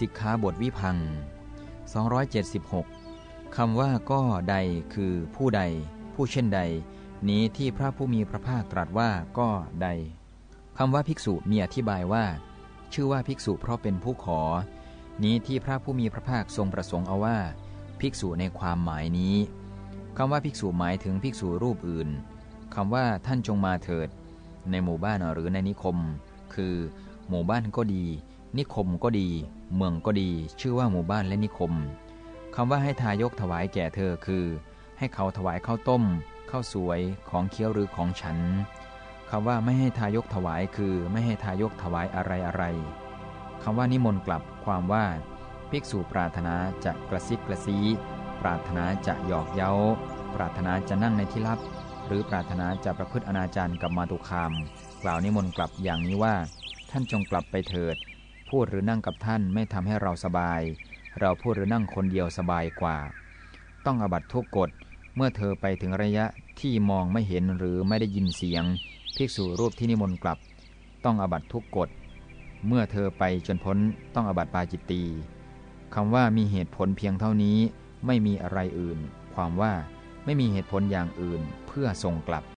สิกขาบทวิพัง 276คำว่าก็ใดคือผู้ใด ผู้เช่นใด นี้ที่พระผู้มีพระภาคตรัสว่าก็ใดคำว่าภิกษุมีอธิบายว่า ชื่อว่าภิกษุเพราะเป็นผู้ขอ นี้ที่พระผู้มีพระภาคทรงประสงค์เอาว่า ภิกษุในความหมายนี้คำว่าภิกษุหมายถึงภิกษุรูปอื่นคำว่าท่านจงมาเถิด ในหมู่บ้านหรือในนิคม คือ หมู่บ้านก็ดี นิคมก็ดี เมืองก็ดี ชื่อว่าหมู่บ้านและนิคมคำว่าให้ทายกถวายแก่เธอคือ ให้เขาถวายข้าวต้มข้าวสวยของเคี้ยวหรือของฉันคำว่าไม่ให้ทายกถวายคือไม่ให้ทายกถวายอะไรอะไรคำว่านิมนต์กลับความว่า ภิกษุปรารถนาจะกระซิบกระซีปรารถนาจะหยอกเย้า ปรารถนาจะนั่งในที่ลับ หรือปรารถนาจะประพฤติอนาจารกับมาตุคาม กล่าวนิมนต์กลับอย่างนี้ว่า ท่านจงกลับไปเถิด พูดหรือนั่งกับท่านไม่ทำให้เราสบาย เราพูดหรือนั่งคนเดียวสบายกว่า ต้องอบัตทุกกฎ เมื่อเธอไปถึงระยะที่มองไม่เห็นหรือไม่ได้ยินเสียง ภิกษุรูปที่นิมนต์กลับ ต้องอบัตทุกกฎ เมื่อเธอไปจนพ้นต้องอบัตปาจิตตีคำว่ามีเหตุผลเพียงเท่านี้ไม่มีอะไรอื่น ความว่าไม่มีเหตุผลอย่างอื่นเพื่อส่งกลับ